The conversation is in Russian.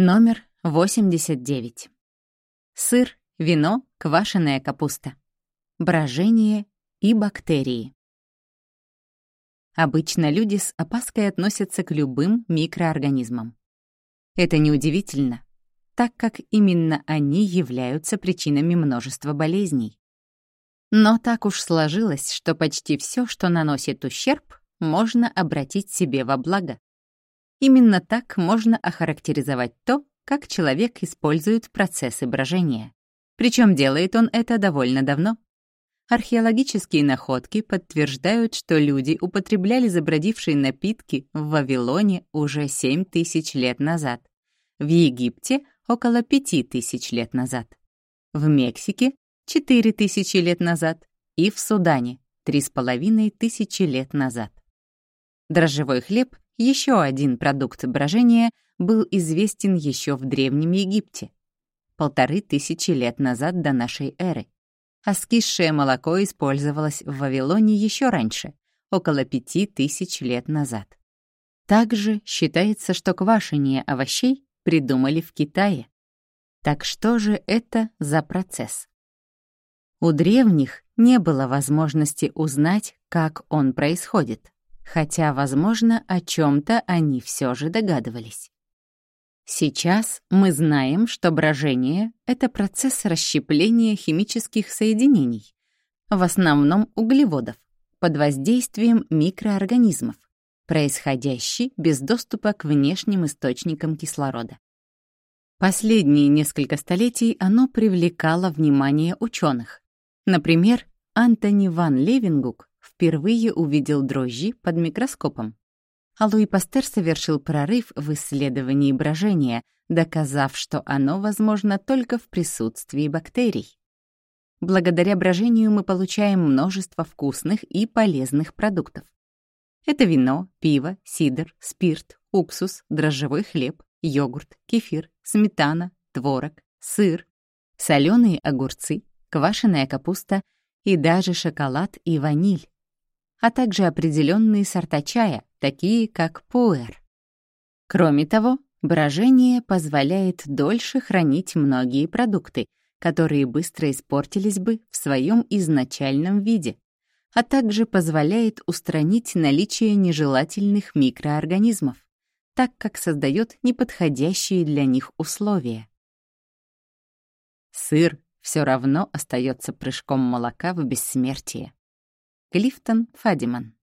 Номер 89. Сыр, вино, квашеная капуста. Брожение и бактерии. Обычно люди с опаской относятся к любым микроорганизмам. Это неудивительно, так как именно они являются причинами множества болезней. Но так уж сложилось, что почти все, что наносит ущерб, можно обратить себе во благо. Именно так можно охарактеризовать то, как человек использует процессы брожения. Причем делает он это довольно давно. Археологические находки подтверждают, что люди употребляли забродившие напитки в Вавилоне уже 7 тысяч лет назад, в Египте — около 5 тысяч лет назад, в Мексике — 4 тысячи лет назад и в Судане — 3,5 тысячи лет назад. Дрожжевой хлеб еще один продукт брожения был известен еще в Древнем Египте, полторы тысячи лет назад до нашей эры. А скисшее молоко использовалось в Вавилоне еще раньше, около пяти тысяч лет назад. Также считается, что квашение овощей придумали в Китае. Так что же это за процесс? У древних не было возможности узнать, как он происходит хотя, возможно, о чем-то они все же догадывались. Сейчас мы знаем, что брожение — это процесс расщепления химических соединений, в основном углеводов, под воздействием микроорганизмов, происходящий без доступа к внешним источникам кислорода. Последние несколько столетий оно привлекало внимание ученых. Например, Антони ван Левингук впервые увидел дрожжи под микроскопом. А Луи Пастер совершил прорыв в исследовании брожения, доказав, что оно возможно только в присутствии бактерий. Благодаря брожению мы получаем множество вкусных и полезных продуктов. Это вино, пиво, сидр, спирт, уксус, дрожжевой хлеб, йогурт, кефир, сметана, творог, сыр, соленые огурцы, квашеная капуста и даже шоколад и ваниль а также определенные сорта чая, такие как пуэр. Кроме того, брожение позволяет дольше хранить многие продукты, которые быстро испортились бы в своем изначальном виде, а также позволяет устранить наличие нежелательных микроорганизмов, так как создает неподходящие для них условия. Сыр все равно остается прыжком молока в бессмертие. Клифтон Фадиман